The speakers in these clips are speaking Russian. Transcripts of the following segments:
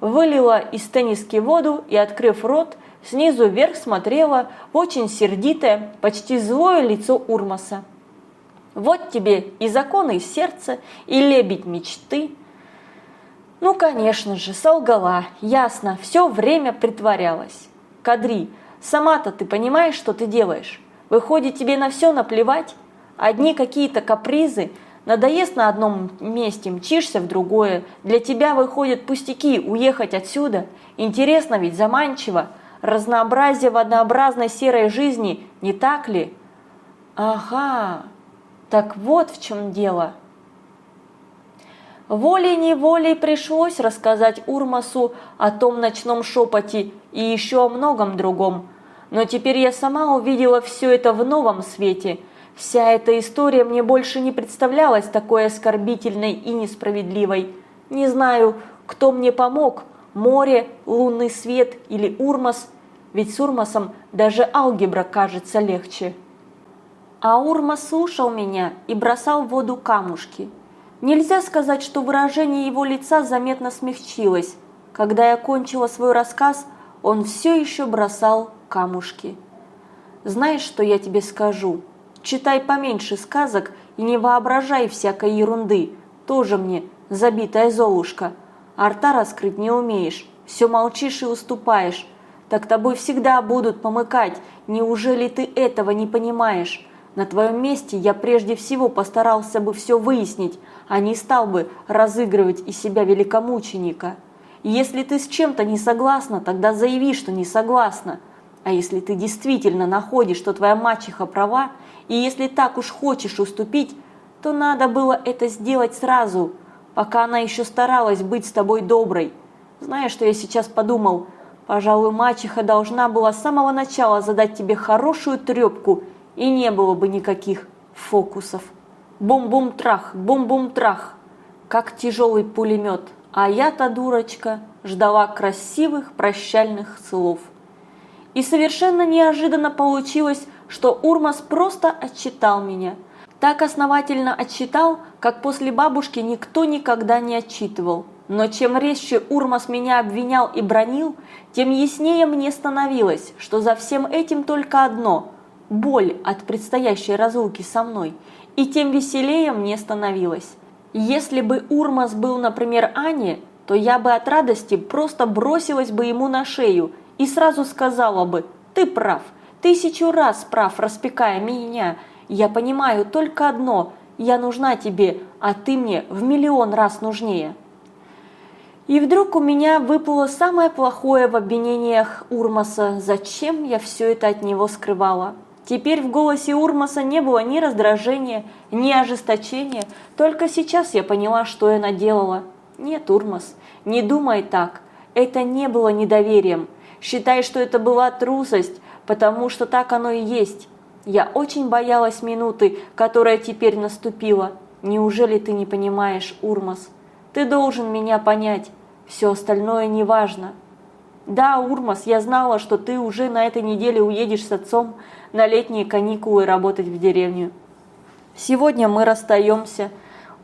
Вылила из тенниски воду и, открыв рот, снизу вверх смотрела в очень сердитое, почти злое лицо Урмаса. Вот тебе и законы сердца, и лебедь мечты. Ну, конечно же, солгала, ясно, все время притворялась. Кадри, сама-то ты понимаешь, что ты делаешь? Выходит, тебе на все наплевать? Одни какие-то капризы, надоест на одном месте, мчишься в другое. Для тебя выходят пустяки уехать отсюда. Интересно ведь, заманчиво. Разнообразие в однообразной серой жизни, не так ли? Ага, так вот в чем дело. Волей-неволей пришлось рассказать Урмасу о том ночном шепоте и еще о многом другом. Но теперь я сама увидела все это в новом свете. Вся эта история мне больше не представлялась такой оскорбительной и несправедливой. Не знаю, кто мне помог, море, лунный свет или Урмас, ведь с Урмасом даже алгебра кажется легче. А Урма слушал меня и бросал в воду камушки. Нельзя сказать, что выражение его лица заметно смягчилось. Когда я кончила свой рассказ, он все еще бросал камушки. Знаешь, что я тебе скажу? Читай поменьше сказок и не воображай всякой ерунды. Тоже мне забитая золушка. Арта раскрыть не умеешь, все молчишь и уступаешь. Так тобой всегда будут помыкать. Неужели ты этого не понимаешь? На твоем месте я прежде всего постарался бы все выяснить, а не стал бы разыгрывать из себя великомученика. Если ты с чем-то не согласна, тогда заяви, что не согласна. А если ты действительно находишь, что твоя мачеха права, и если так уж хочешь уступить, то надо было это сделать сразу, пока она еще старалась быть с тобой доброй. Знаешь, что я сейчас подумал? Пожалуй, мачеха должна была с самого начала задать тебе хорошую трепку – и не было бы никаких фокусов. Бум-бум-трах, бум-бум-трах, как тяжелый пулемет, а я-то, дурочка, ждала красивых прощальных слов. И совершенно неожиданно получилось, что Урмас просто отчитал меня. Так основательно отчитал, как после бабушки никто никогда не отчитывал. Но чем резче Урмас меня обвинял и бронил, тем яснее мне становилось, что за всем этим только одно боль от предстоящей разлуки со мной, и тем веселее мне становилось. Если бы Урмас был, например, Ане, то я бы от радости просто бросилась бы ему на шею и сразу сказала бы «Ты прав, тысячу раз прав, распекая меня. Я понимаю только одно – я нужна тебе, а ты мне в миллион раз нужнее». И вдруг у меня выпало самое плохое в обвинениях Урмаса, зачем я все это от него скрывала. Теперь в голосе Урмаса не было ни раздражения, ни ожесточения, только сейчас я поняла, что я наделала. Нет, Урмас, не думай так, это не было недоверием. Считай, что это была трусость, потому что так оно и есть. Я очень боялась минуты, которая теперь наступила. Неужели ты не понимаешь, Урмас? Ты должен меня понять, все остальное не важно. Да, Урмас, я знала, что ты уже на этой неделе уедешь с отцом, на летние каникулы работать в деревню. Сегодня мы расстаемся.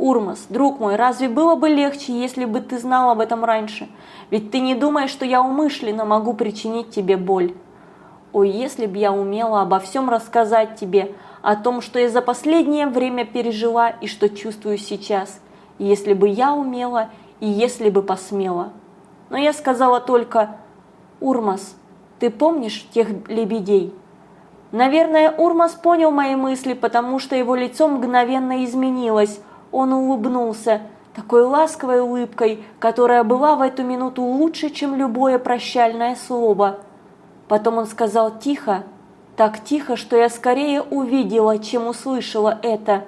Урмас, друг мой, разве было бы легче, если бы ты знал об этом раньше? Ведь ты не думаешь, что я умышленно могу причинить тебе боль. Ой, если б я умела обо всем рассказать тебе, о том, что я за последнее время пережила и что чувствую сейчас, если бы я умела и если бы посмела. Но я сказала только, Урмас, ты помнишь тех лебедей? Наверное, Урмас понял мои мысли, потому что его лицо мгновенно изменилось. Он улыбнулся такой ласковой улыбкой, которая была в эту минуту лучше, чем любое прощальное слово. Потом он сказал тихо, так тихо, что я скорее увидела, чем услышала это.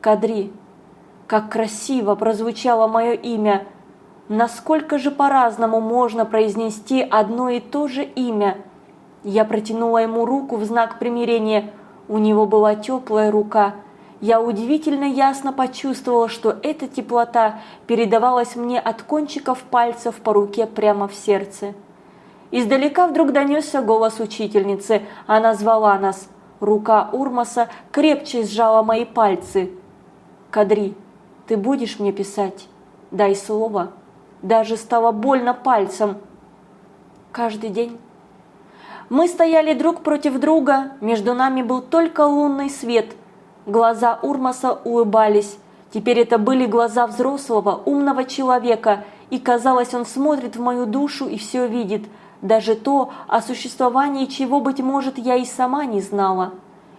«Кадри, как красиво прозвучало мое имя! Насколько же по-разному можно произнести одно и то же имя!» Я протянула ему руку в знак примирения. У него была теплая рука. Я удивительно ясно почувствовала, что эта теплота передавалась мне от кончиков пальцев по руке прямо в сердце. Издалека вдруг донесся голос учительницы. Она звала нас. Рука Урмаса крепче сжала мои пальцы. «Кадри, ты будешь мне писать? Дай слово». даже стало больно пальцем. Каждый день. Мы стояли друг против друга, между нами был только лунный свет. Глаза Урмаса улыбались. Теперь это были глаза взрослого, умного человека, и казалось, он смотрит в мою душу и все видит, даже то, о существовании чего, быть может, я и сама не знала.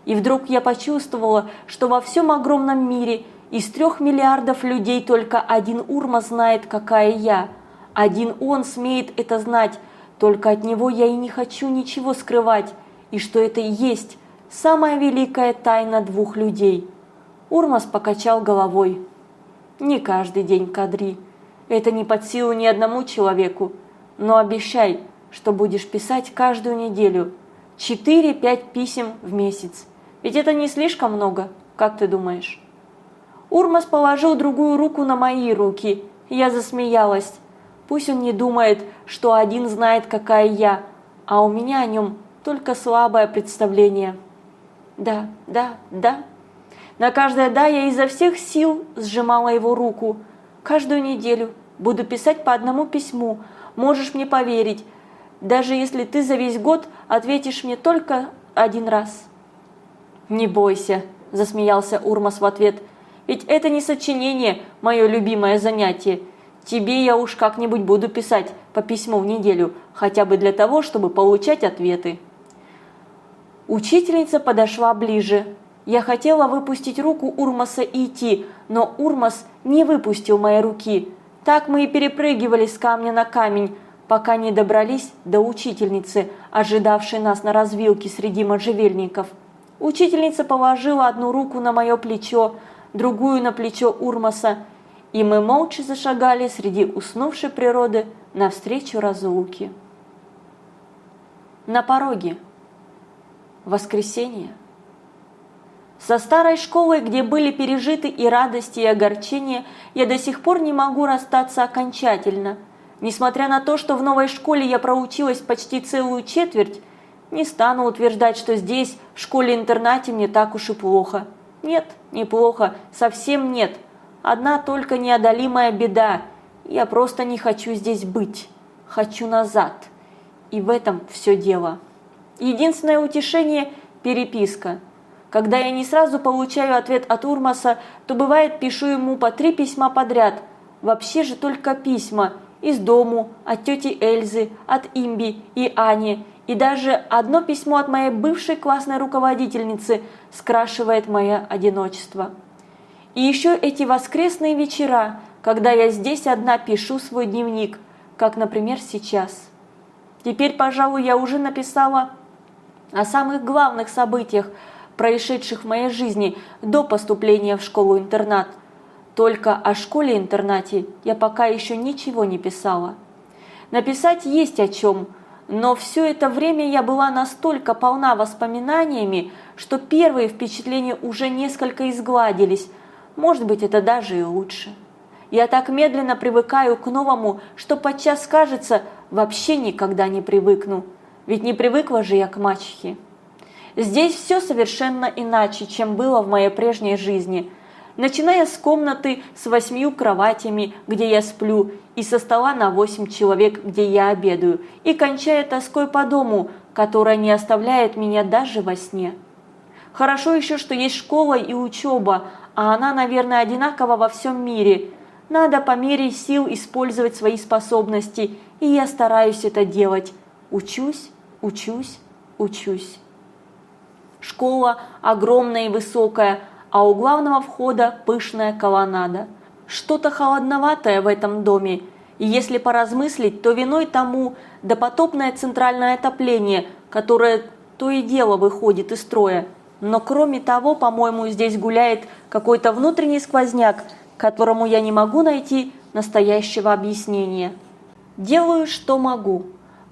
И вдруг я почувствовала, что во всем огромном мире из трех миллиардов людей только один Урма знает, какая я. Один он смеет это знать, только от него я и не хочу ничего скрывать, и что это и есть самая великая тайна двух людей. Урмас покачал головой. Не каждый день, Кадри. Это не под силу ни одному человеку. Но обещай, что будешь писать каждую неделю. 4-5 писем в месяц. Ведь это не слишком много, как ты думаешь? Урмас положил другую руку на мои руки. Я засмеялась. Пусть он не думает, что один знает, какая я, а у меня о нем только слабое представление. Да, да, да. На каждое «да» я изо всех сил сжимала его руку. Каждую неделю буду писать по одному письму. Можешь мне поверить, даже если ты за весь год ответишь мне только один раз. «Не бойся», – засмеялся Урмас в ответ – ведь это не сочинение, мое любимое занятие. Тебе я уж как-нибудь буду писать по письму в неделю, хотя бы для того, чтобы получать ответы. Учительница подошла ближе. Я хотела выпустить руку Урмаса и идти, но Урмас не выпустил мои руки. Так мы и перепрыгивали с камня на камень, пока не добрались до учительницы, ожидавшей нас на развилке среди можжевельников. Учительница положила одну руку на мое плечо, другую на плечо Урмаса, и мы молча зашагали среди уснувшей природы навстречу разлуки. На пороге. Воскресенье. Со старой школой, где были пережиты и радости, и огорчения, я до сих пор не могу расстаться окончательно. Несмотря на то, что в новой школе я проучилась почти целую четверть, не стану утверждать, что здесь, в школе-интернате, мне так уж и плохо. Нет, неплохо, совсем нет. Одна только неодолимая беда. Я просто не хочу здесь быть. Хочу назад. И в этом все дело. Единственное утешение – переписка. Когда я не сразу получаю ответ от Урмаса, то бывает пишу ему по три письма подряд. Вообще же только письма. Из дому, от тети Эльзы, от Имби и Ани – и даже одно письмо от моей бывшей классной руководительницы скрашивает мое одиночество. И еще эти воскресные вечера, когда я здесь одна пишу свой дневник, как, например, сейчас. Теперь, пожалуй, я уже написала о самых главных событиях, происшедших в моей жизни до поступления в школу-интернат. Только о школе-интернате я пока еще ничего не писала. Написать есть о чем – но все это время я была настолько полна воспоминаниями, что первые впечатления уже несколько изгладились. Может быть, это даже и лучше. Я так медленно привыкаю к новому, что подчас кажется, вообще никогда не привыкну. Ведь не привыкла же я к мачехе. Здесь все совершенно иначе, чем было в моей прежней жизни – начиная с комнаты с восьмью кроватями, где я сплю, и со стола на восемь человек, где я обедаю, и кончая тоской по дому, которая не оставляет меня даже во сне. Хорошо еще, что есть школа и учеба, а она, наверное, одинакова во всем мире. Надо по мере сил использовать свои способности, и я стараюсь это делать. Учусь, учусь, учусь. Школа огромная и высокая – а у главного входа пышная колоннада. Что-то холодноватое в этом доме, и если поразмыслить, то виной тому допотопное центральное отопление, которое то и дело выходит из строя. Но кроме того, по-моему, здесь гуляет какой-то внутренний сквозняк, которому я не могу найти настоящего объяснения. Делаю, что могу.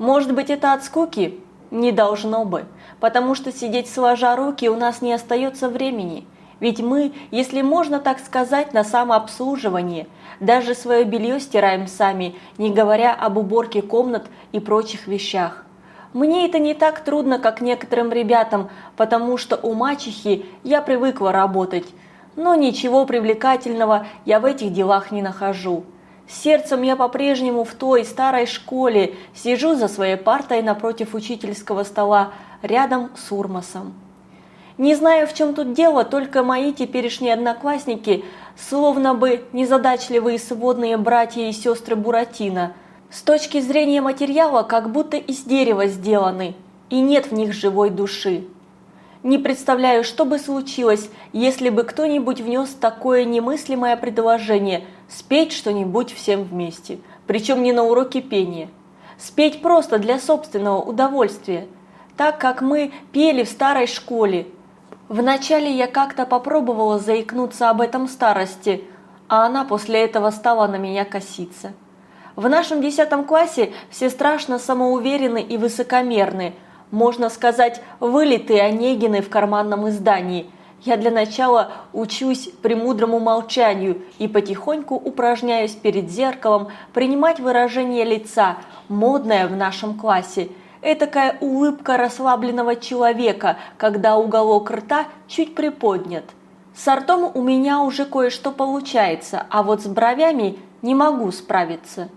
Может быть, это от скуки? Не должно бы, потому что сидеть сложа руки у нас не остается времени – ведь мы, если можно так сказать, на самообслуживании. Даже свое белье стираем сами, не говоря об уборке комнат и прочих вещах. Мне это не так трудно, как некоторым ребятам, потому что у мачехи я привыкла работать. Но ничего привлекательного я в этих делах не нахожу. Сердцем я по-прежнему в той старой школе, сижу за своей партой напротив учительского стола, рядом с Урмасом. Не знаю, в чем тут дело, только мои теперешние одноклассники, словно бы незадачливые сводные братья и сестры Буратино, с точки зрения материала, как будто из дерева сделаны, и нет в них живой души. Не представляю, что бы случилось, если бы кто-нибудь внес такое немыслимое предложение спеть что-нибудь всем вместе, причем не на уроке пения. Спеть просто для собственного удовольствия, так как мы пели в старой школе. Вначале я как-то попробовала заикнуться об этом старости, а она после этого стала на меня коситься. В нашем десятом классе все страшно самоуверены и высокомерны – можно сказать, вылитые Онегины в карманном издании. Я для начала учусь премудрому молчанию и потихоньку упражняюсь перед зеркалом принимать выражение лица, модное в нашем классе. Этакая улыбка расслабленного человека, когда уголок рта чуть приподнят. С ртом у меня уже кое-что получается, а вот с бровями не могу справиться.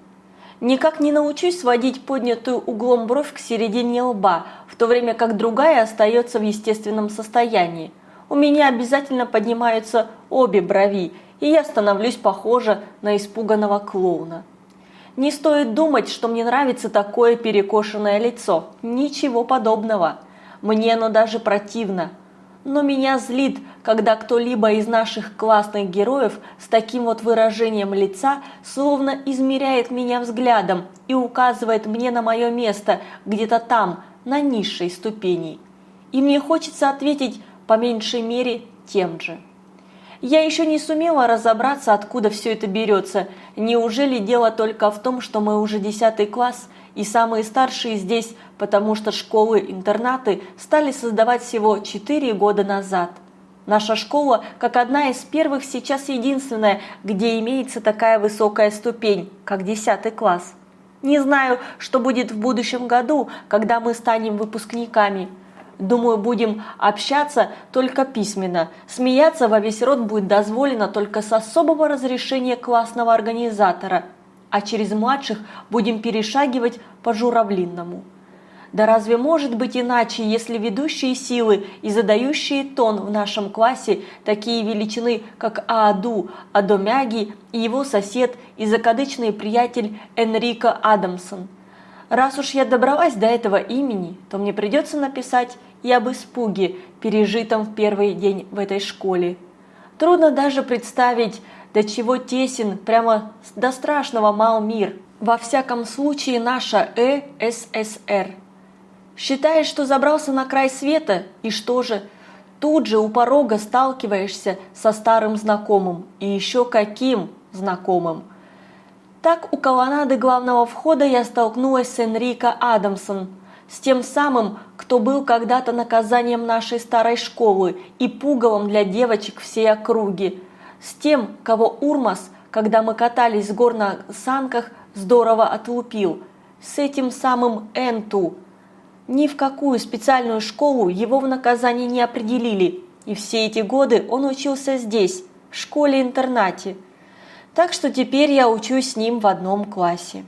Никак не научусь сводить поднятую углом бровь к середине лба, в то время как другая остается в естественном состоянии. У меня обязательно поднимаются обе брови, и я становлюсь похожа на испуганного клоуна. Не стоит думать, что мне нравится такое перекошенное лицо. Ничего подобного. Мне оно даже противно – но меня злит, когда кто-либо из наших классных героев с таким вот выражением лица словно измеряет меня взглядом и указывает мне на мое место где-то там, на низшей ступени. И мне хочется ответить по меньшей мере тем же. Я еще не сумела разобраться, откуда все это берется. Неужели дело только в том, что мы уже десятый класс – и самые старшие здесь, потому что школы-интернаты стали создавать всего 4 года назад. Наша школа, как одна из первых, сейчас единственная, где имеется такая высокая ступень, как 10 класс. Не знаю, что будет в будущем году, когда мы станем выпускниками. Думаю, будем общаться только письменно. Смеяться во весь рот будет дозволено только с особого разрешения классного организатора – а через младших будем перешагивать по журавлинному. Да разве может быть иначе, если ведущие силы и задающие тон в нашем классе такие величины, как Ааду, Адомяги и его сосед и закадычный приятель Энрико Адамсон? Раз уж я добралась до этого имени, то мне придется написать и об испуге, пережитом в первый день в этой школе. Трудно даже представить, до чего тесен, прямо до страшного мал мир. Во всяком случае, наша э СССР. Считаешь, что забрался на край света, и что же? Тут же у порога сталкиваешься со старым знакомым, и еще каким знакомым. Так у колоннады главного входа я столкнулась с Энрико Адамсон, с тем самым, кто был когда-то наказанием нашей старой школы и пугалом для девочек всей округи – с тем, кого Урмас, когда мы катались с гор на санках, здорово отлупил, с этим самым Энту. Ни в какую специальную школу его в наказании не определили, и все эти годы он учился здесь, в школе-интернате. Так что теперь я учусь с ним в одном классе.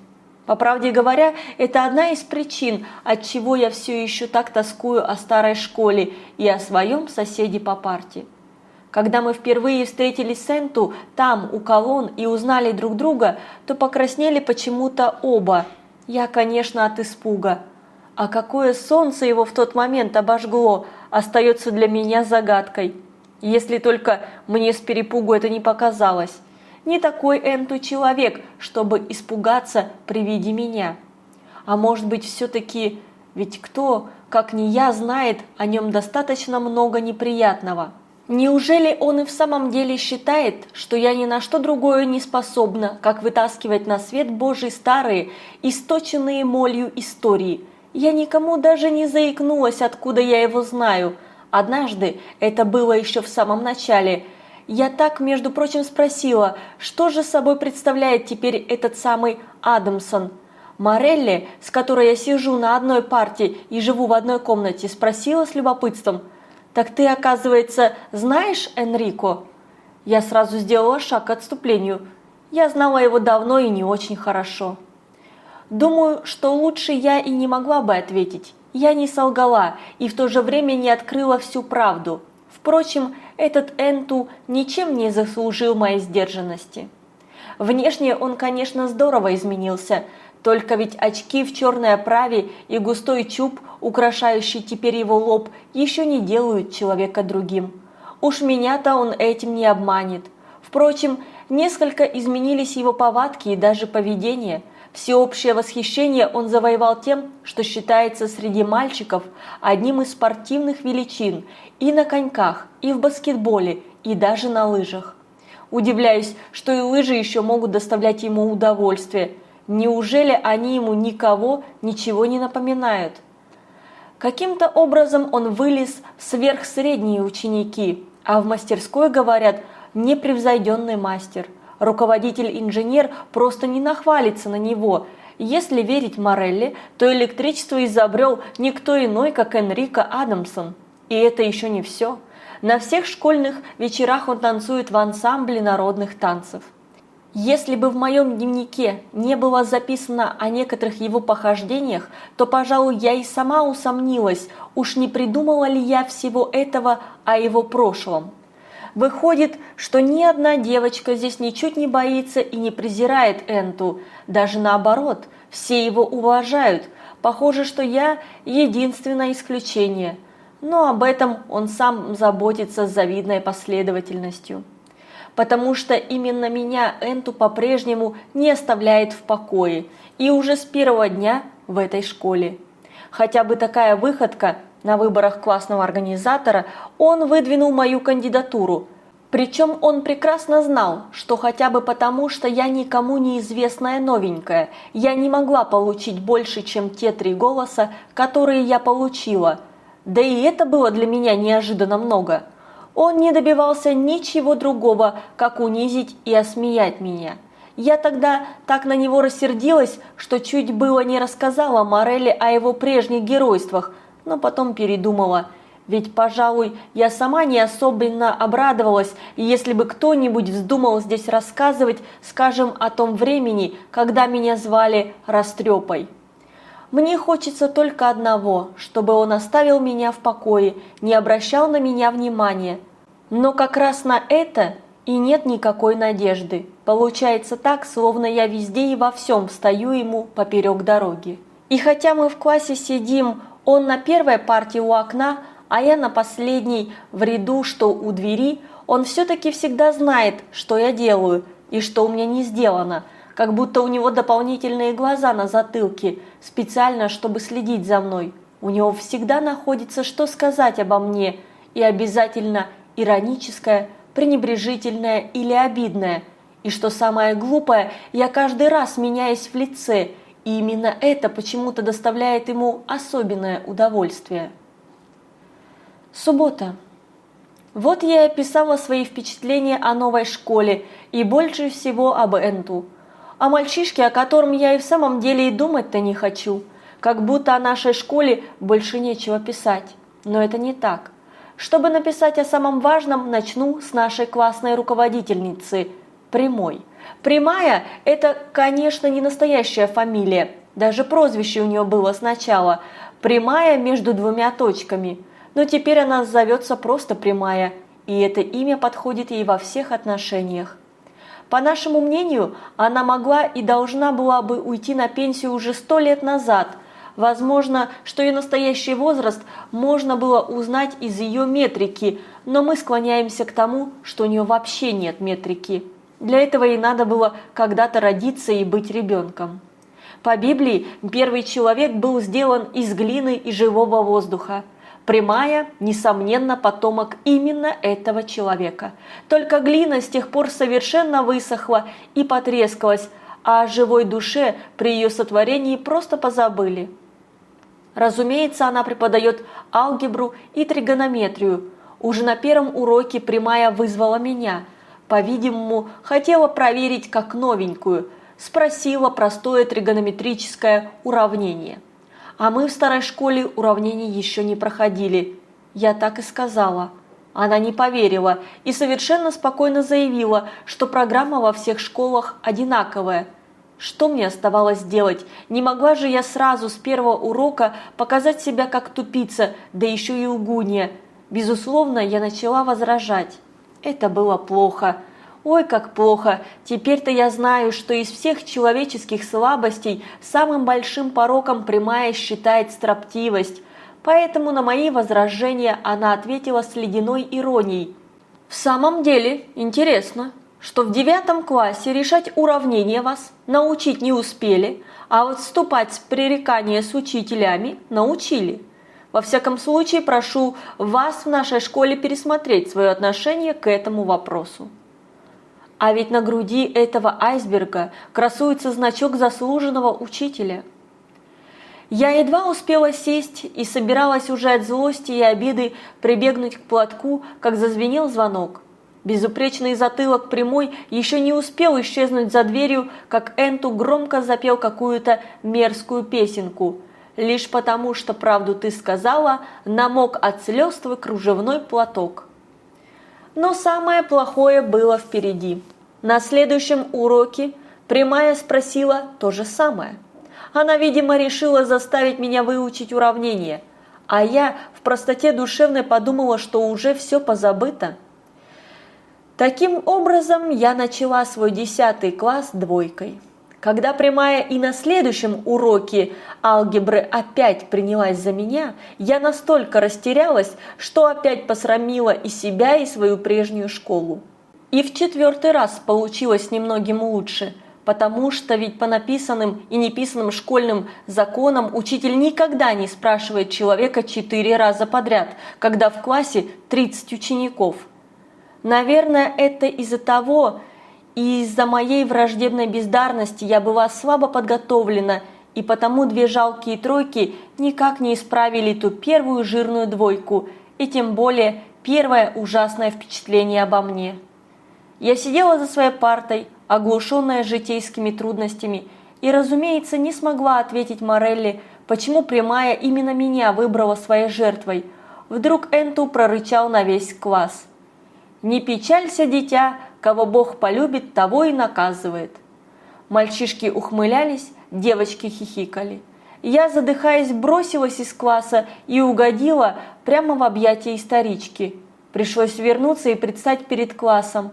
По правде говоря, это одна из причин, от чего я все еще так тоскую о старой школе и о своем соседе по парте. Когда мы впервые встретили Сенту там, у колонн, и узнали друг друга, то покраснели почему-то оба. Я, конечно, от испуга. А какое солнце его в тот момент обожгло, остается для меня загадкой. Если только мне с перепугу это не показалось. Не такой Энту человек, чтобы испугаться при виде меня. А может быть, все-таки, ведь кто, как не я, знает о нем достаточно много неприятного. Неужели он и в самом деле считает, что я ни на что другое не способна, как вытаскивать на свет Божий старые, источенные молью истории? Я никому даже не заикнулась, откуда я его знаю. Однажды, это было еще в самом начале, я так, между прочим, спросила, что же собой представляет теперь этот самый Адамсон. Морелли, с которой я сижу на одной парте и живу в одной комнате, спросила с любопытством – «Так ты, оказывается, знаешь Энрико?» Я сразу сделала шаг к отступлению. Я знала его давно и не очень хорошо. Думаю, что лучше я и не могла бы ответить. Я не солгала и в то же время не открыла всю правду. Впрочем, этот Энту ничем не заслужил моей сдержанности. Внешне он, конечно, здорово изменился, только ведь очки в черной оправе и густой чуб, украшающий теперь его лоб, еще не делают человека другим. Уж меня-то он этим не обманет. Впрочем, несколько изменились его повадки и даже поведение. Всеобщее восхищение он завоевал тем, что считается среди мальчиков одним из спортивных величин и на коньках, и в баскетболе, и даже на лыжах. Удивляюсь, что и лыжи еще могут доставлять ему удовольствие. Неужели они ему никого ничего не напоминают? Каким-то образом он вылез в сверхсредние ученики, а в мастерской, говорят, непревзойденный мастер. Руководитель-инженер просто не нахвалится на него. Если верить Морелли, то электричество изобрел никто иной, как Энрико Адамсон. И это еще не все. На всех школьных вечерах он танцует в ансамбле народных танцев. Если бы в моем дневнике не было записано о некоторых его похождениях, то, пожалуй, я и сама усомнилась, уж не придумала ли я всего этого о его прошлом. Выходит, что ни одна девочка здесь ничуть не боится и не презирает Энту, даже наоборот, все его уважают. Похоже, что я единственное исключение. Но об этом он сам заботится с завидной последовательностью потому что именно меня Энту по-прежнему не оставляет в покое, и уже с первого дня в этой школе. Хотя бы такая выходка на выборах классного организатора, он выдвинул мою кандидатуру. Причем он прекрасно знал, что хотя бы потому, что я никому неизвестная новенькая, я не могла получить больше, чем те три голоса, которые я получила. Да и это было для меня неожиданно много. Он не добивался ничего другого, как унизить и осмеять меня. Я тогда так на него рассердилась, что чуть было не рассказала Морелли о его прежних геройствах, но потом передумала. Ведь, пожалуй, я сама не особенно обрадовалась, если бы кто-нибудь вздумал здесь рассказывать, скажем, о том времени, когда меня звали Растрепой. Мне хочется только одного, чтобы он оставил меня в покое, не обращал на меня внимания. Но как раз на это и нет никакой надежды. Получается так, словно я везде и во всем встаю ему поперек дороги. И хотя мы в классе сидим, он на первой партии у окна, а я на последней в ряду, что у двери, он все-таки всегда знает, что я делаю и что у меня не сделано – как будто у него дополнительные глаза на затылке, специально, чтобы следить за мной. У него всегда находится, что сказать обо мне, и обязательно ироническое, пренебрежительное или обидное. И что самое глупое, я каждый раз меняюсь в лице, и именно это почему-то доставляет ему особенное удовольствие. Суббота. Вот я и описала свои впечатления о новой школе и больше всего об Энту – о мальчишке, о котором я и в самом деле и думать-то не хочу. Как будто о нашей школе больше нечего писать. Но это не так. Чтобы написать о самом важном, начну с нашей классной руководительницы – Прямой. Прямая – это, конечно, не настоящая фамилия. Даже прозвище у нее было сначала – Прямая между двумя точками. Но теперь она зовется просто Прямая, и это имя подходит ей во всех отношениях. По нашему мнению, она могла и должна была бы уйти на пенсию уже сто лет назад. Возможно, что ее настоящий возраст можно было узнать из ее метрики, но мы склоняемся к тому, что у нее вообще нет метрики. Для этого ей надо было когда-то родиться и быть ребенком. По Библии первый человек был сделан из глины и живого воздуха – Прямая, несомненно, потомок именно этого человека. Только глина с тех пор совершенно высохла и потрескалась, а о живой душе при ее сотворении просто позабыли. Разумеется, она преподает алгебру и тригонометрию. Уже на первом уроке прямая вызвала меня. По-видимому, хотела проверить как новенькую. Спросила простое тригонометрическое уравнение. А мы в старой школе уравнений еще не проходили. Я так и сказала. Она не поверила и совершенно спокойно заявила, что программа во всех школах одинаковая. Что мне оставалось делать? Не могла же я сразу с первого урока показать себя как тупица, да еще и лгунья. Безусловно, я начала возражать. Это было плохо. Ой, как плохо! Теперь-то я знаю, что из всех человеческих слабостей самым большим пороком прямая считает строптивость. Поэтому на мои возражения она ответила с ледяной иронией. В самом деле, интересно, что в девятом классе решать уравнения вас научить не успели, а вот вступать в пререкания с учителями научили. Во всяком случае, прошу вас в нашей школе пересмотреть свое отношение к этому вопросу. А ведь на груди этого айсберга красуется значок заслуженного учителя – я едва успела сесть и собиралась уже от злости и обиды прибегнуть к платку, как зазвенел звонок. Безупречный затылок прямой еще не успел исчезнуть за дверью, как Энту громко запел какую-то мерзкую песенку. Лишь потому, что правду ты сказала, намок от слез твой кружевной платок. Но самое плохое было впереди. На следующем уроке прямая спросила то же самое – она, видимо, решила заставить меня выучить уравнение, а я в простоте душевной подумала, что уже все позабыто. Таким образом, я начала свой десятый класс двойкой. Когда прямая и на следующем уроке алгебры опять принялась за меня, я настолько растерялась, что опять посрамила и себя, и свою прежнюю школу. И в четвертый раз получилось немногим лучше – потому что ведь по написанным и неписанным школьным законам учитель никогда не спрашивает человека четыре раза подряд, когда в классе 30 учеников. Наверное, это из-за того, и из-за моей враждебной бездарности я была слабо подготовлена, и потому две жалкие тройки никак не исправили ту первую жирную двойку, и тем более первое ужасное впечатление обо мне. Я сидела за своей партой, оглушенная житейскими трудностями, и, разумеется, не смогла ответить Морелли, почему прямая именно меня выбрала своей жертвой. Вдруг Энту прорычал на весь класс. «Не печалься, дитя, кого Бог полюбит, того и наказывает». Мальчишки ухмылялись, девочки хихикали. Я, задыхаясь, бросилась из класса и угодила прямо в объятия исторички. Пришлось вернуться и предстать перед классом.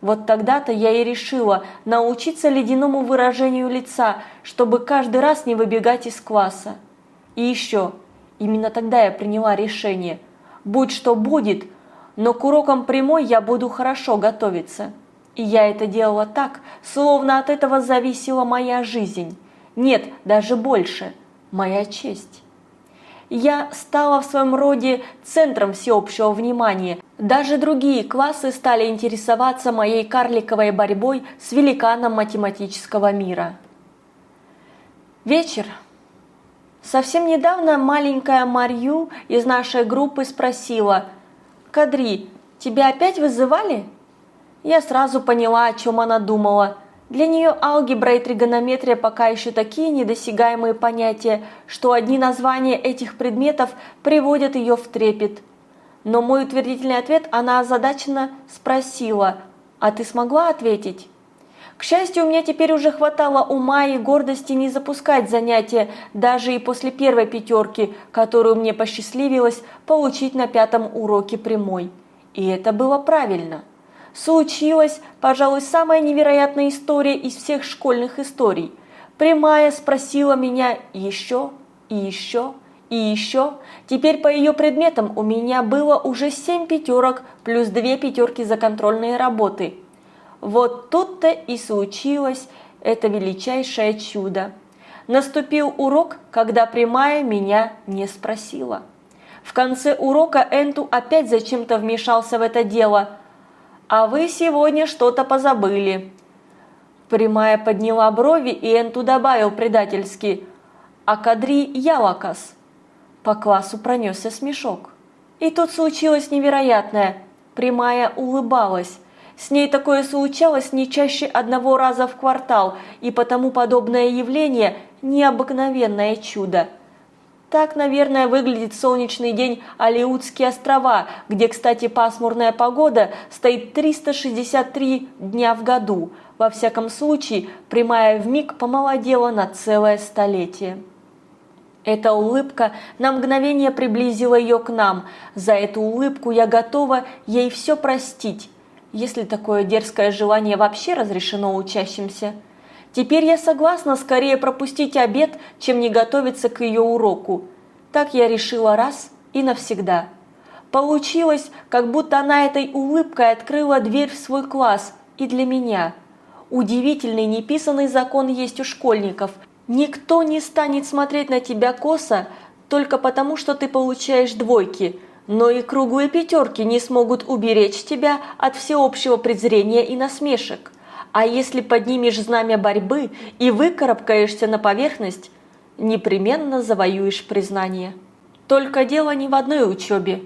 Вот тогда-то я и решила научиться ледяному выражению лица, чтобы каждый раз не выбегать из класса. И еще, именно тогда я приняла решение. Будь что будет, но к урокам прямой я буду хорошо готовиться. И я это делала так, словно от этого зависела моя жизнь. Нет, даже больше, моя честь. Я стала в своем роде центром всеобщего внимания. Даже другие классы стали интересоваться моей карликовой борьбой с великаном математического мира. Вечер. Совсем недавно маленькая Марью из нашей группы спросила, «Кадри, тебя опять вызывали?» Я сразу поняла, о чем она думала. Для нее алгебра и тригонометрия пока еще такие недосягаемые понятия, что одни названия этих предметов приводят ее в трепет. Но мой утвердительный ответ она озадаченно спросила, «А ты смогла ответить?» К счастью, у меня теперь уже хватало ума и гордости не запускать занятия, даже и после первой пятерки, которую мне посчастливилось получить на пятом уроке прямой. И это было правильно случилась, пожалуй, самая невероятная история из всех школьных историй. Прямая спросила меня еще и еще и еще. Теперь по ее предметам у меня было уже семь пятерок плюс две пятерки за контрольные работы. Вот тут-то и случилось это величайшее чудо. Наступил урок, когда прямая меня не спросила. В конце урока Энту опять зачем-то вмешался в это дело – «А вы сегодня что-то позабыли». Прямая подняла брови, и Энту добавил предательски «А кадри ялакас». По классу пронесся смешок. И тут случилось невероятное. Прямая улыбалась. С ней такое случалось не чаще одного раза в квартал, и потому подобное явление – необыкновенное чудо. Так, наверное, выглядит солнечный день Алиутские острова, где, кстати, пасмурная погода стоит 363 дня в году. Во всяком случае, прямая вмиг помолодела на целое столетие. Эта улыбка на мгновение приблизила ее к нам. За эту улыбку я готова ей все простить, если такое дерзкое желание вообще разрешено учащимся. Теперь я согласна скорее пропустить обед, чем не готовиться к ее уроку. Так я решила раз и навсегда. Получилось, как будто она этой улыбкой открыла дверь в свой класс и для меня. Удивительный неписанный закон есть у школьников. Никто не станет смотреть на тебя косо только потому, что ты получаешь двойки, но и круглые пятерки не смогут уберечь тебя от всеобщего презрения и насмешек. А если поднимешь знамя борьбы и выкарабкаешься на поверхность, непременно завоюешь признание. Только дело не в одной учебе.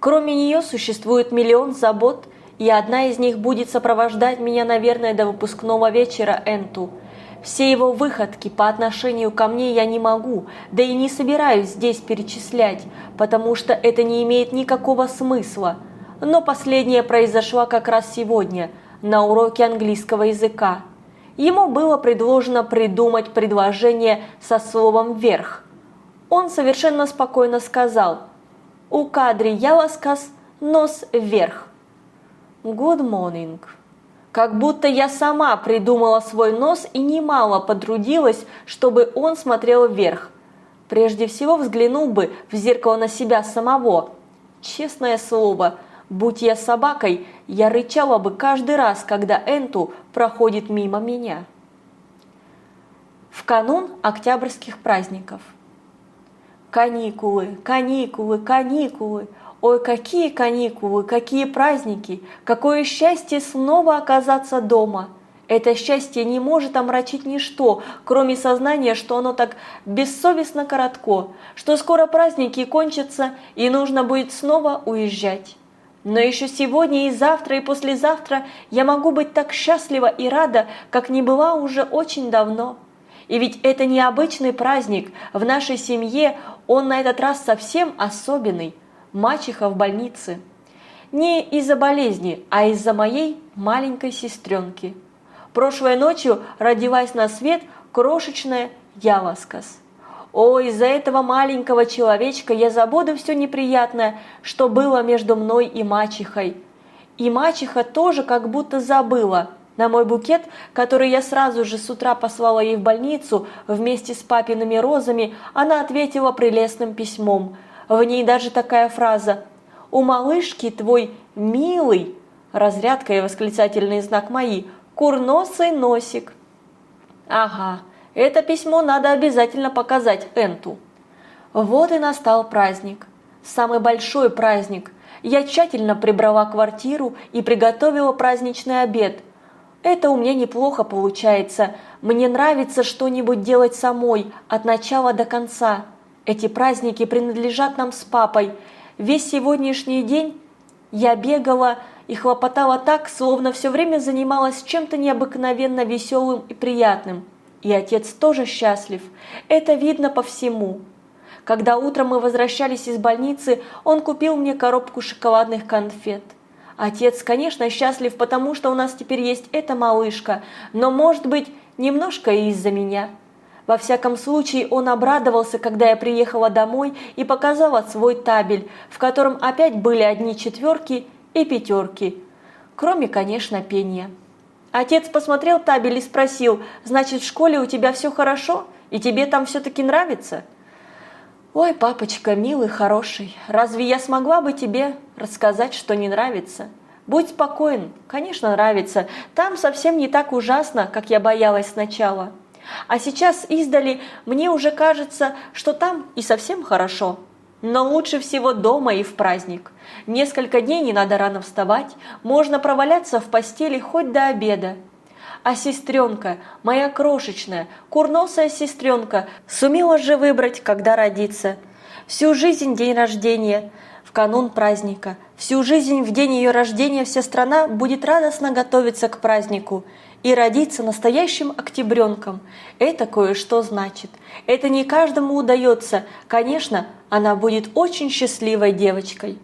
Кроме нее существует миллион забот, и одна из них будет сопровождать меня, наверное, до выпускного вечера Энту. Все его выходки по отношению ко мне я не могу, да и не собираюсь здесь перечислять, потому что это не имеет никакого смысла. Но последнее произошло как раз сегодня – на уроке английского языка. Ему было предложено придумать предложение со словом «вверх». Он совершенно спокойно сказал «У кадри я ласкас нос вверх». «Good morning». Как будто я сама придумала свой нос и немало потрудилась, чтобы он смотрел вверх. Прежде всего взглянул бы в зеркало на себя самого. Честное слово – Будь я собакой, я рычала бы каждый раз, когда Энту проходит мимо меня. В канун октябрьских праздников. Каникулы, каникулы, каникулы. Ой, какие каникулы, какие праздники, какое счастье снова оказаться дома. Это счастье не может омрачить ничто, кроме сознания, что оно так бессовестно коротко, что скоро праздники кончатся и нужно будет снова уезжать. Но еще сегодня и завтра и послезавтра я могу быть так счастлива и рада, как не была уже очень давно. И ведь это не обычный праздник, в нашей семье он на этот раз совсем особенный. Мачеха в больнице. Не из-за болезни, а из-за моей маленькой сестренки. Прошлой ночью родилась на свет крошечная Яласкас. О, из-за этого маленького человечка я забуду все неприятное, что было между мной и мачехой. И мачеха тоже как будто забыла. На мой букет, который я сразу же с утра послала ей в больницу вместе с папиными розами, она ответила прелестным письмом. В ней даже такая фраза «У малышки твой милый» разрядка и восклицательный знак мои, курносый носик. Ага, это письмо надо обязательно показать Энту. Вот и настал праздник. Самый большой праздник. Я тщательно прибрала квартиру и приготовила праздничный обед. Это у меня неплохо получается. Мне нравится что-нибудь делать самой, от начала до конца. Эти праздники принадлежат нам с папой. Весь сегодняшний день я бегала и хлопотала так, словно все время занималась чем-то необыкновенно веселым и приятным. И отец тоже счастлив. Это видно по всему. Когда утром мы возвращались из больницы, он купил мне коробку шоколадных конфет. Отец, конечно, счастлив, потому что у нас теперь есть эта малышка, но, может быть, немножко и из-за меня. Во всяком случае, он обрадовался, когда я приехала домой и показала свой табель, в котором опять были одни четверки и пятерки, кроме, конечно, пения. Отец посмотрел табель и спросил, значит, в школе у тебя все хорошо, и тебе там все-таки нравится? Ой, папочка, милый, хороший, разве я смогла бы тебе рассказать, что не нравится? Будь спокоен, конечно, нравится. Там совсем не так ужасно, как я боялась сначала. А сейчас издали мне уже кажется, что там и совсем хорошо. Но лучше всего дома и в праздник. Несколько дней не надо рано вставать, можно проваляться в постели хоть до обеда. А сестренка, моя крошечная, курносая сестренка, сумела же выбрать, когда родиться. Всю жизнь день рождения, в канун праздника. Всю жизнь в день ее рождения вся страна будет радостно готовиться к празднику. И родиться настоящим октябренком. Это кое-что значит. Это не каждому удается. Конечно, она будет очень счастливой девочкой.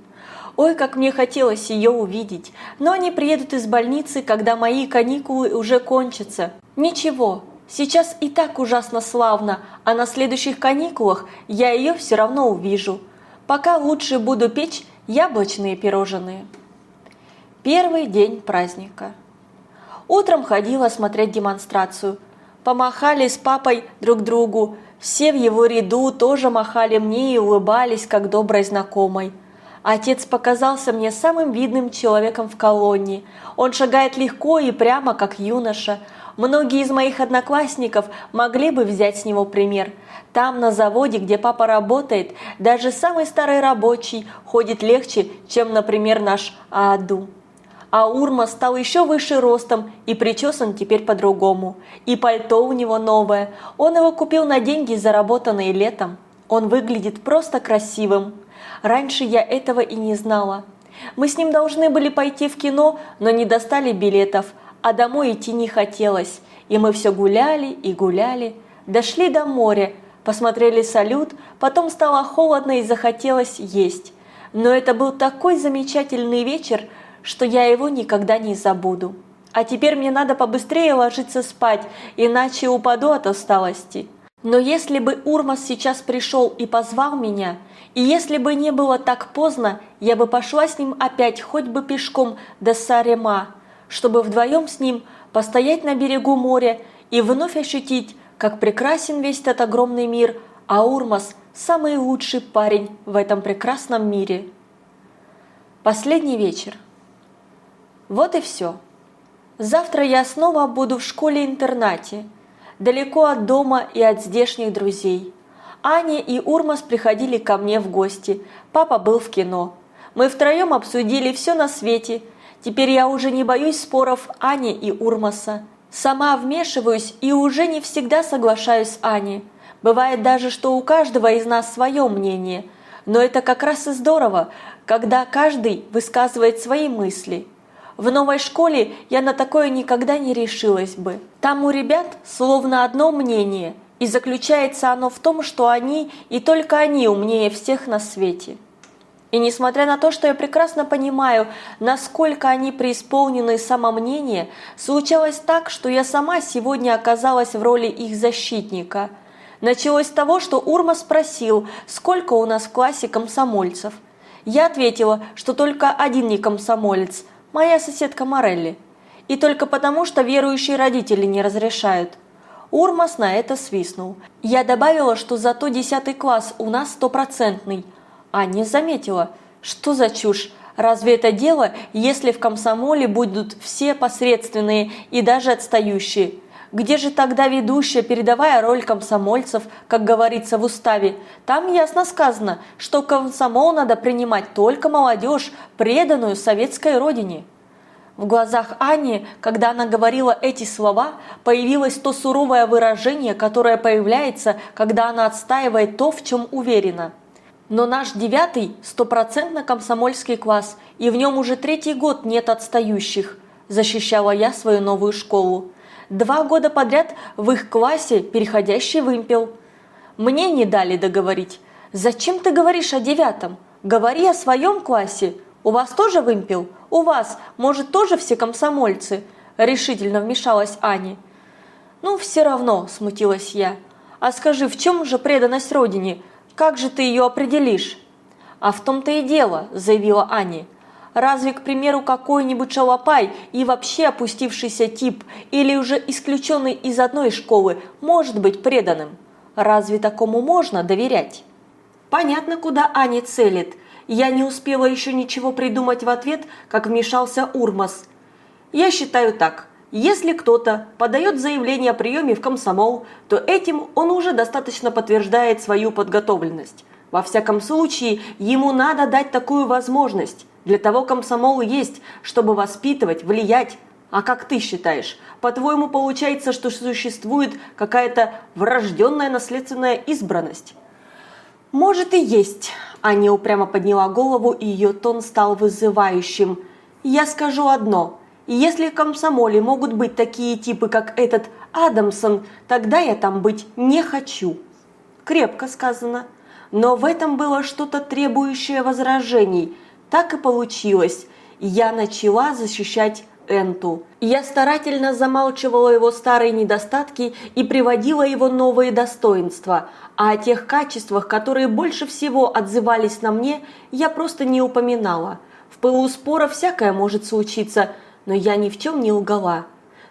Ой, как мне хотелось ее увидеть. Но они приедут из больницы, когда мои каникулы уже кончатся. Ничего, сейчас и так ужасно славно, а на следующих каникулах я ее все равно увижу. Пока лучше буду печь яблочные пирожные. Первый день праздника. Утром ходила смотреть демонстрацию. Помахали с папой друг другу. Все в его ряду тоже махали мне и улыбались, как доброй знакомой. Отец показался мне самым видным человеком в колонии. Он шагает легко и прямо, как юноша. Многие из моих одноклассников могли бы взять с него пример. Там, на заводе, где папа работает, даже самый старый рабочий ходит легче, чем, например, наш Аду. А Урма стал еще выше ростом и причесан теперь по-другому. И пальто у него новое. Он его купил на деньги, заработанные летом. Он выглядит просто красивым. Раньше я этого и не знала. Мы с ним должны были пойти в кино, но не достали билетов, а домой идти не хотелось. И мы все гуляли и гуляли. Дошли до моря, посмотрели салют, потом стало холодно и захотелось есть. Но это был такой замечательный вечер, что я его никогда не забуду. А теперь мне надо побыстрее ложиться спать, иначе упаду от усталости. Но если бы Урмас сейчас пришел и позвал меня, и если бы не было так поздно, я бы пошла с ним опять хоть бы пешком до Сарема, чтобы вдвоем с ним постоять на берегу моря и вновь ощутить, как прекрасен весь этот огромный мир, а Урмас – самый лучший парень в этом прекрасном мире. Последний вечер. Вот и все. Завтра я снова буду в школе-интернате – далеко от дома и от здешних друзей. Аня и Урмас приходили ко мне в гости, папа был в кино. Мы втроем обсудили все на свете. Теперь я уже не боюсь споров Ани и Урмаса. Сама вмешиваюсь и уже не всегда соглашаюсь с Аней. Бывает даже, что у каждого из нас свое мнение. Но это как раз и здорово, когда каждый высказывает свои мысли – в новой школе я на такое никогда не решилась бы. Там у ребят словно одно мнение, и заключается оно в том, что они и только они умнее всех на свете. И несмотря на то, что я прекрасно понимаю, насколько они преисполнены самомнения, случалось так, что я сама сегодня оказалась в роли их защитника. Началось с того, что Урма спросил, сколько у нас в классе комсомольцев. Я ответила, что только один не комсомолец – моя соседка Морелли. И только потому, что верующие родители не разрешают. Урмас на это свистнул. Я добавила, что зато десятый класс у нас стопроцентный. А не заметила. Что за чушь? Разве это дело, если в комсомоле будут все посредственные и даже отстающие? Где же тогда ведущая передовая роль комсомольцев, как говорится в уставе? Там ясно сказано, что комсомол надо принимать только молодежь, преданную советской родине. В глазах Ани, когда она говорила эти слова, появилось то суровое выражение, которое появляется, когда она отстаивает то, в чем уверена. Но наш девятый – стопроцентно комсомольский класс, и в нем уже третий год нет отстающих, защищала я свою новую школу. Два года подряд в их классе переходящий вымпел. Мне не дали договорить. Зачем ты говоришь о девятом? Говори о своем классе. У вас тоже вымпел? У вас, может, тоже все комсомольцы? Решительно вмешалась Аня. Ну, все равно, смутилась я. А скажи, в чем же преданность родине? Как же ты ее определишь? А в том-то и дело, заявила Аня. Разве, к примеру, какой-нибудь шалопай и вообще опустившийся тип или уже исключенный из одной школы может быть преданным? Разве такому можно доверять? Понятно, куда Аня целит. Я не успела еще ничего придумать в ответ, как вмешался Урмас. Я считаю так. Если кто-то подает заявление о приеме в комсомол, то этим он уже достаточно подтверждает свою подготовленность. Во всяком случае, ему надо дать такую возможность. Для того комсомол есть, чтобы воспитывать, влиять. А как ты считаешь, по-твоему получается, что существует какая-то врожденная наследственная избранность? Может и есть. Аня упрямо подняла голову, и ее тон стал вызывающим. Я скажу одно. Если в могут быть такие типы, как этот Адамсон, тогда я там быть не хочу. Крепко сказано. Но в этом было что-то требующее возражений. Так и получилось. Я начала защищать Энту. Я старательно замалчивала его старые недостатки и приводила его новые достоинства, а о тех качествах, которые больше всего отзывались на мне, я просто не упоминала. В пылу спора всякое может случиться, но я ни в чем не лгала.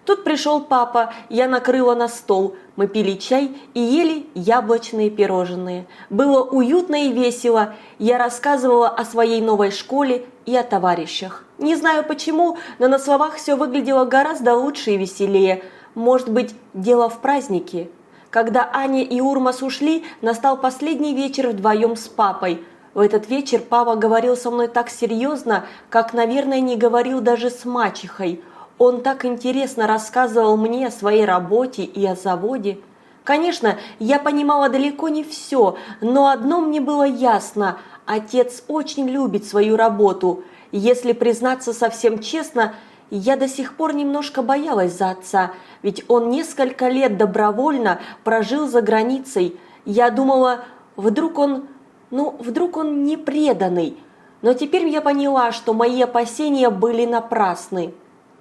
Тут пришел папа, я накрыла на стол, мы пили чай и ели яблочные пирожные. Было уютно и весело, я рассказывала о своей новой школе и о товарищах. Не знаю почему, но на словах все выглядело гораздо лучше и веселее. Может быть, дело в празднике. Когда Аня и Урмас ушли, настал последний вечер вдвоем с папой. В этот вечер папа говорил со мной так серьезно, как, наверное, не говорил даже с мачехой. Он так интересно рассказывал мне о своей работе и о заводе. Конечно, я понимала далеко не все, но одно мне было ясно – отец очень любит свою работу. Если признаться совсем честно, я до сих пор немножко боялась за отца, ведь он несколько лет добровольно прожил за границей. Я думала, вдруг он, ну, вдруг он не преданный. Но теперь я поняла, что мои опасения были напрасны.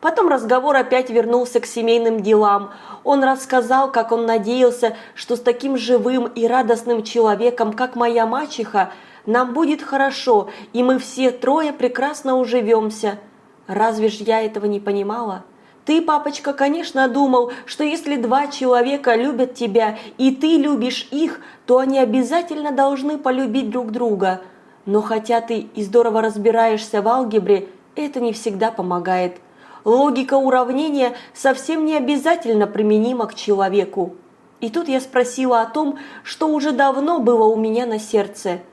Потом разговор опять вернулся к семейным делам. Он рассказал, как он надеялся, что с таким живым и радостным человеком, как моя мачеха, нам будет хорошо, и мы все трое прекрасно уживемся. Разве ж я этого не понимала? Ты, папочка, конечно, думал, что если два человека любят тебя, и ты любишь их, то они обязательно должны полюбить друг друга. Но хотя ты и здорово разбираешься в алгебре, это не всегда помогает. Логика уравнения совсем не обязательно применима к человеку. И тут я спросила о том, что уже давно было у меня на сердце –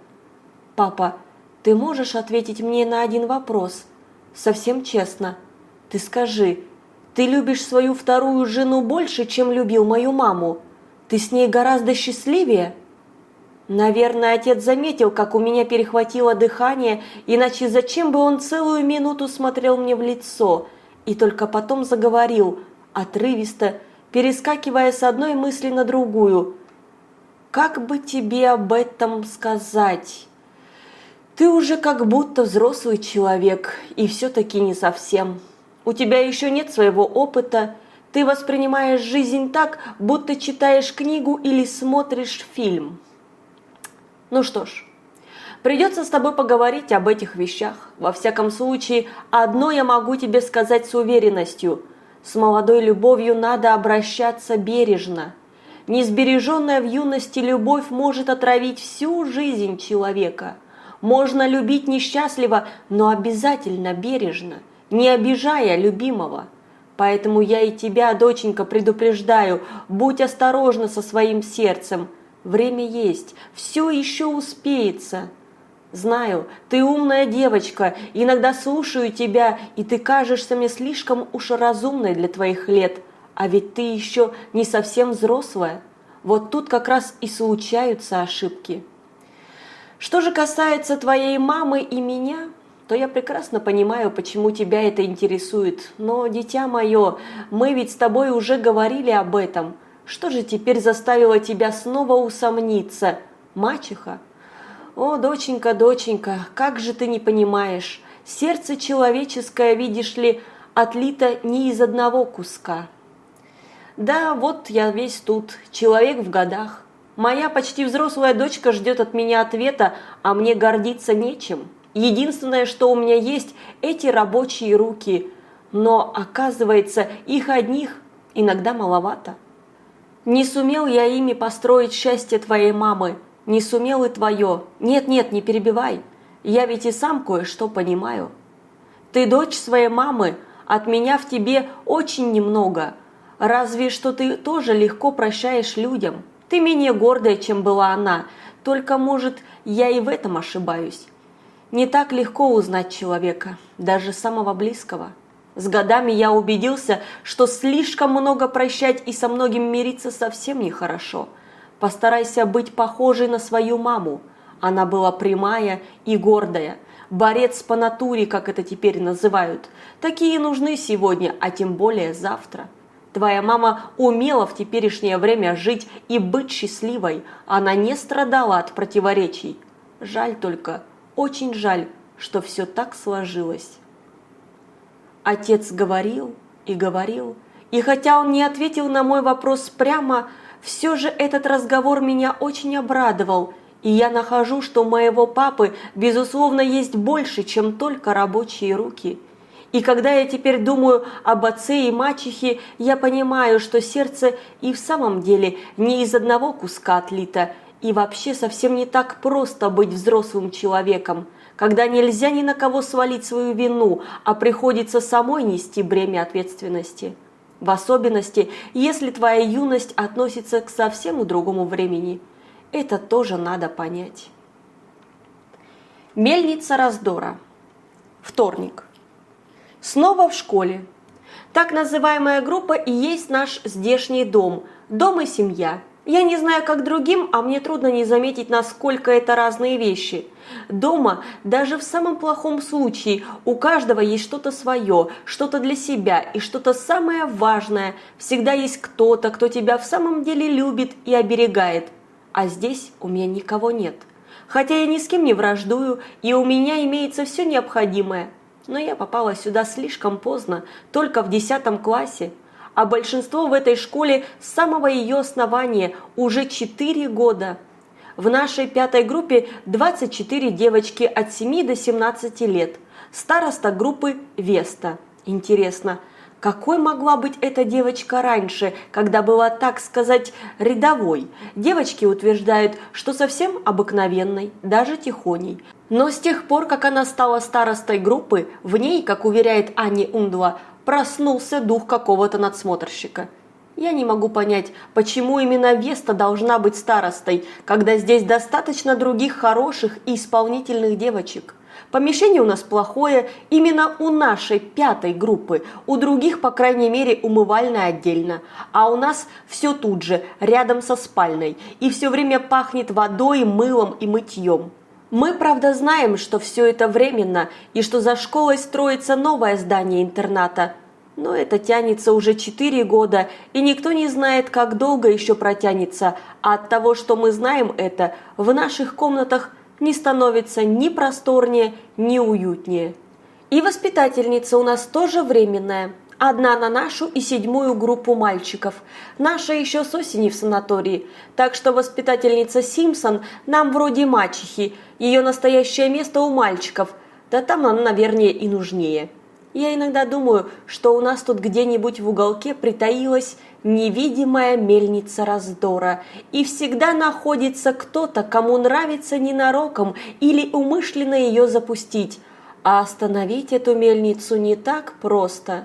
«Папа, ты можешь ответить мне на один вопрос? Совсем честно. Ты скажи, ты любишь свою вторую жену больше, чем любил мою маму? Ты с ней гораздо счастливее?» Наверное, отец заметил, как у меня перехватило дыхание, иначе зачем бы он целую минуту смотрел мне в лицо, и только потом заговорил, отрывисто, перескакивая с одной мысли на другую. «Как бы тебе об этом сказать?» Ты уже как будто взрослый человек, и все-таки не совсем. У тебя еще нет своего опыта, ты воспринимаешь жизнь так, будто читаешь книгу или смотришь фильм. Ну что ж, придется с тобой поговорить об этих вещах. Во всяком случае, одно я могу тебе сказать с уверенностью. С молодой любовью надо обращаться бережно. Несбереженная в юности любовь может отравить всю жизнь человека – можно любить несчастливо, но обязательно бережно, не обижая любимого. Поэтому я и тебя, доченька, предупреждаю, будь осторожна со своим сердцем. Время есть, все еще успеется. Знаю, ты умная девочка, иногда слушаю тебя, и ты кажешься мне слишком уж разумной для твоих лет. А ведь ты еще не совсем взрослая. Вот тут как раз и случаются ошибки. Что же касается твоей мамы и меня, то я прекрасно понимаю, почему тебя это интересует. Но, дитя мое, мы ведь с тобой уже говорили об этом. Что же теперь заставило тебя снова усомниться? Мачеха? О, доченька, доченька, как же ты не понимаешь. Сердце человеческое, видишь ли, отлито не из одного куска. Да, вот я весь тут, человек в годах. Моя почти взрослая дочка ждет от меня ответа, а мне гордиться нечем. Единственное, что у меня есть, эти рабочие руки. Но, оказывается, их одних иногда маловато. Не сумел я ими построить счастье твоей мамы, не сумел и твое. Нет-нет, не перебивай, я ведь и сам кое-что понимаю. Ты дочь своей мамы, от меня в тебе очень немного. Разве что ты тоже легко прощаешь людям. Ты менее гордая, чем была она, только, может, я и в этом ошибаюсь. Не так легко узнать человека, даже самого близкого. С годами я убедился, что слишком много прощать и со многим мириться совсем нехорошо. Постарайся быть похожей на свою маму. Она была прямая и гордая, борец по натуре, как это теперь называют. Такие нужны сегодня, а тем более завтра. Твоя мама умела в теперешнее время жить и быть счастливой. Она не страдала от противоречий. Жаль только, очень жаль, что все так сложилось. Отец говорил и говорил, и хотя он не ответил на мой вопрос прямо, все же этот разговор меня очень обрадовал, и я нахожу, что у моего папы, безусловно, есть больше, чем только рабочие руки. И когда я теперь думаю об отце и мачехе, я понимаю, что сердце и в самом деле не из одного куска отлито, и вообще совсем не так просто быть взрослым человеком, когда нельзя ни на кого свалить свою вину, а приходится самой нести бремя ответственности. В особенности, если твоя юность относится к совсем другому времени. Это тоже надо понять. Мельница раздора. Вторник. Снова в школе. Так называемая группа и есть наш здешний дом, дом и семья. Я не знаю, как другим, а мне трудно не заметить, насколько это разные вещи. Дома, даже в самом плохом случае, у каждого есть что-то свое, что-то для себя и что-то самое важное. Всегда есть кто-то, кто тебя в самом деле любит и оберегает. А здесь у меня никого нет. Хотя я ни с кем не враждую, и у меня имеется все необходимое. Но я попала сюда слишком поздно, только в десятом классе – а большинство в этой школе с самого ее основания уже 4 года. В нашей пятой группе 24 девочки от 7 до 17 лет. Староста группы Веста. Интересно, какой могла быть эта девочка раньше, когда была, так сказать, рядовой? Девочки утверждают, что совсем обыкновенной, даже тихоней. Но с тех пор, как она стала старостой группы, в ней, как уверяет Ани Ундла, проснулся дух какого-то надсмотрщика. Я не могу понять, почему именно Веста должна быть старостой, когда здесь достаточно других хороших и исполнительных девочек. Помещение у нас плохое, именно у нашей пятой группы, у других, по крайней мере, умывальная отдельно, а у нас все тут же, рядом со спальной, и все время пахнет водой, мылом и мытьем. Мы, правда, знаем, что все это временно и что за школой строится новое здание интерната. Но это тянется уже четыре года, и никто не знает, как долго еще протянется. А от того, что мы знаем это, в наших комнатах не становится ни просторнее, ни уютнее. И воспитательница у нас тоже временная. Одна на нашу и седьмую группу мальчиков. Наша еще с осени в санатории. Так что воспитательница Симпсон нам вроде мачехи. Ее настоящее место у мальчиков. Да там она, наверное, и нужнее. Я иногда думаю, что у нас тут где-нибудь в уголке притаилась невидимая мельница раздора, и всегда находится кто-то, кому нравится ненароком или умышленно ее запустить. А остановить эту мельницу не так просто.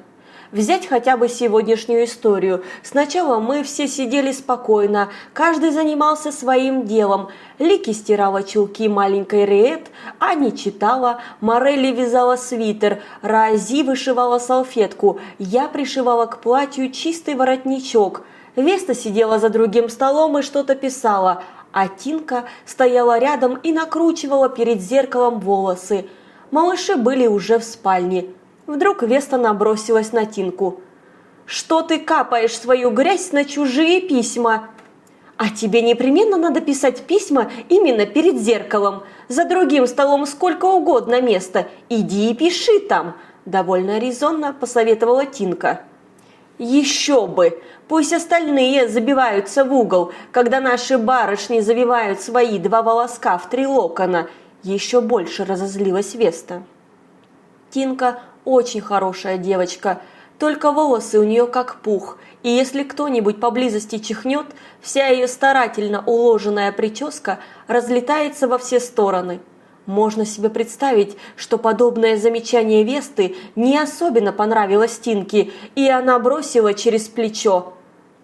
Взять хотя бы сегодняшнюю историю. Сначала мы все сидели спокойно, каждый занимался своим делом. Лики стирала чулки маленькой Риет, Ани читала, Морелли вязала свитер, Рази вышивала салфетку, я пришивала к платью чистый воротничок. Веста сидела за другим столом и что-то писала, а Тинка стояла рядом и накручивала перед зеркалом волосы. Малыши были уже в спальне. Вдруг Веста набросилась на Тинку. «Что ты капаешь свою грязь на чужие письма?» «А тебе непременно надо писать письма именно перед зеркалом. За другим столом сколько угодно места. Иди и пиши там», – довольно резонно посоветовала Тинка. «Еще бы! Пусть остальные забиваются в угол, когда наши барышни завивают свои два волоска в три локона!» Еще больше разозлилась Веста. Тинка очень хорошая девочка, только волосы у нее как пух, и если кто-нибудь поблизости чихнет, вся ее старательно уложенная прическа разлетается во все стороны. Можно себе представить, что подобное замечание Весты не особенно понравилось Тинке, и она бросила через плечо.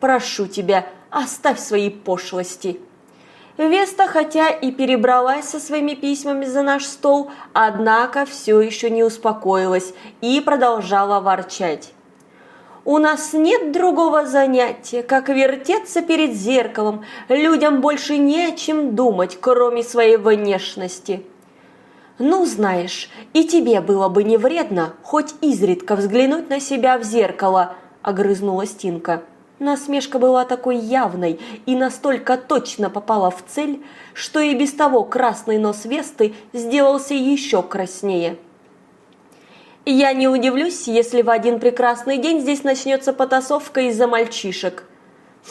«Прошу тебя, оставь свои пошлости». Веста, хотя и перебралась со своими письмами за наш стол, однако все еще не успокоилась и продолжала ворчать. У нас нет другого занятия, как вертеться перед зеркалом. Людям больше не о чем думать, кроме своей внешности. Ну, знаешь, и тебе было бы не вредно хоть изредка взглянуть на себя в зеркало, огрызнулась Тинка. Насмешка была такой явной и настолько точно попала в цель, что и без того красный нос Весты сделался еще краснее. Я не удивлюсь, если в один прекрасный день здесь начнется потасовка из-за мальчишек.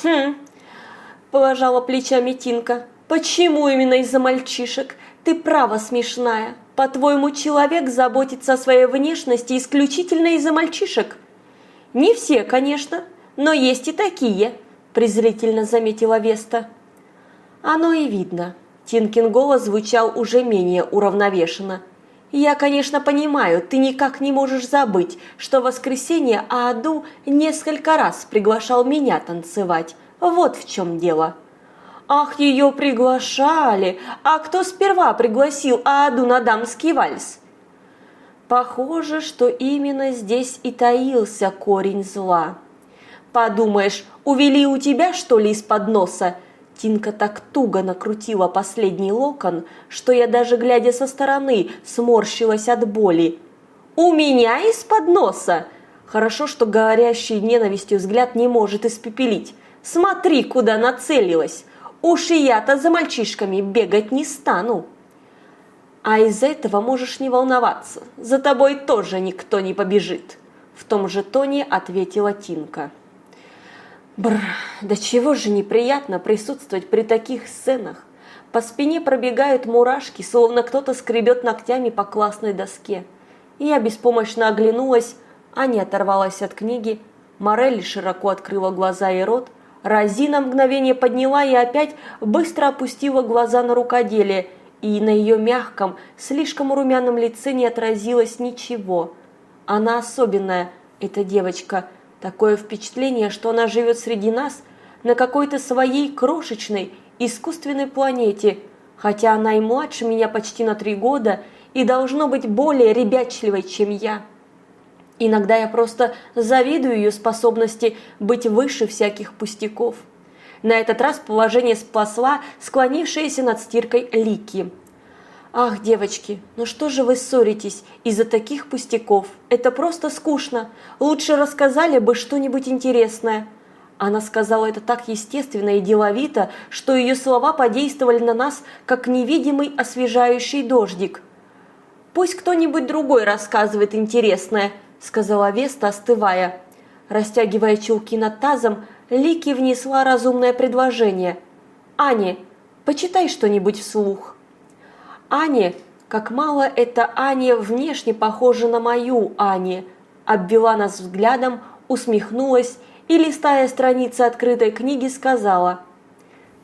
Хм, положила плечами Тинка. Почему именно из-за мальчишек? Ты право смешная. По-твоему, человек заботится о своей внешности исключительно из-за мальчишек? Не все, конечно, но есть и такие, презрительно заметила Веста. Оно и видно. Тинкин голос звучал уже менее уравновешенно. Я, конечно, понимаю, ты никак не можешь забыть, что в воскресенье Ааду несколько раз приглашал меня танцевать. Вот в чем дело. Ах, ее приглашали! А кто сперва пригласил Ааду на дамский вальс? Похоже, что именно здесь и таился корень зла. Подумаешь, увели у тебя, что ли, из-под носа? Тинка так туго накрутила последний локон, что я даже глядя со стороны сморщилась от боли. «У меня из-под носа!» Хорошо, что горящий ненавистью взгляд не может испепелить. «Смотри, куда нацелилась! Уж и я-то за мальчишками бегать не стану!» «А из этого можешь не волноваться, за тобой тоже никто не побежит!» В том же тоне ответила Тинка. Бр, да чего же неприятно присутствовать при таких сценах. По спине пробегают мурашки, словно кто-то скребет ногтями по классной доске. Я беспомощно оглянулась, Аня оторвалась от книги, Морелли широко открыла глаза и рот, Рози на мгновение подняла и опять быстро опустила глаза на рукоделие, и на ее мягком, слишком румяном лице не отразилось ничего. Она особенная, эта девочка – Такое впечатление, что она живет среди нас на какой-то своей крошечной, искусственной планете, хотя она и младше меня почти на три года и должно быть более ребячливой, чем я. Иногда я просто завидую ее способности быть выше всяких пустяков. На этот раз положение спасла склонившаяся над стиркой Лики – «Ах, девочки, ну что же вы ссоритесь из-за таких пустяков? Это просто скучно. Лучше рассказали бы что-нибудь интересное». Она сказала это так естественно и деловито, что ее слова подействовали на нас, как невидимый освежающий дождик. «Пусть кто-нибудь другой рассказывает интересное», – сказала Веста, остывая. Растягивая чулки над тазом, Лики внесла разумное предложение. «Аня, почитай что-нибудь вслух». Ане, как мало это Ане внешне похоже на мою Ане, обвела нас взглядом, усмехнулась и, листая страницы открытой книги, сказала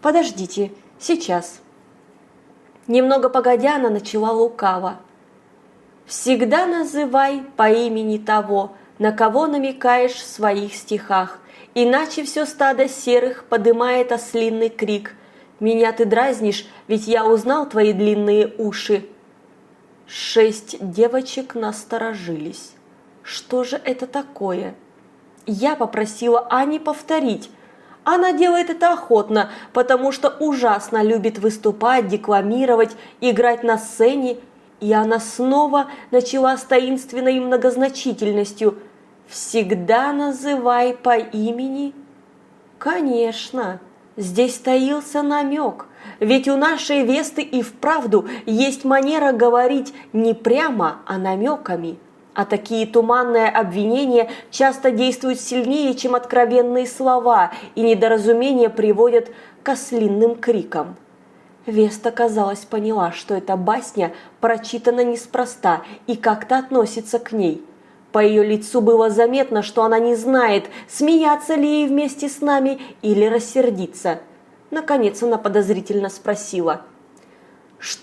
«Подождите, сейчас». Немного погодя, она начала лукаво. «Всегда называй по имени того, на кого намекаешь в своих стихах, иначе все стадо серых подымает ослинный крик – меня ты дразнишь, ведь я узнал твои длинные уши. Шесть девочек насторожились. Что же это такое? Я попросила Ани повторить. Она делает это охотно, потому что ужасно любит выступать, декламировать, играть на сцене. И она снова начала с таинственной многозначительностью. «Всегда называй по имени?» «Конечно!» Здесь таился намек, ведь у нашей Весты и вправду есть манера говорить не прямо, а намеками. А такие туманные обвинения часто действуют сильнее, чем откровенные слова, и недоразумения приводят к ослинным крикам. Веста, казалось, поняла, что эта басня прочитана неспроста и как-то относится к ней – по ее лицу было заметно, что она не знает, смеяться ли ей вместе с нами или рассердиться. Наконец она подозрительно спросила –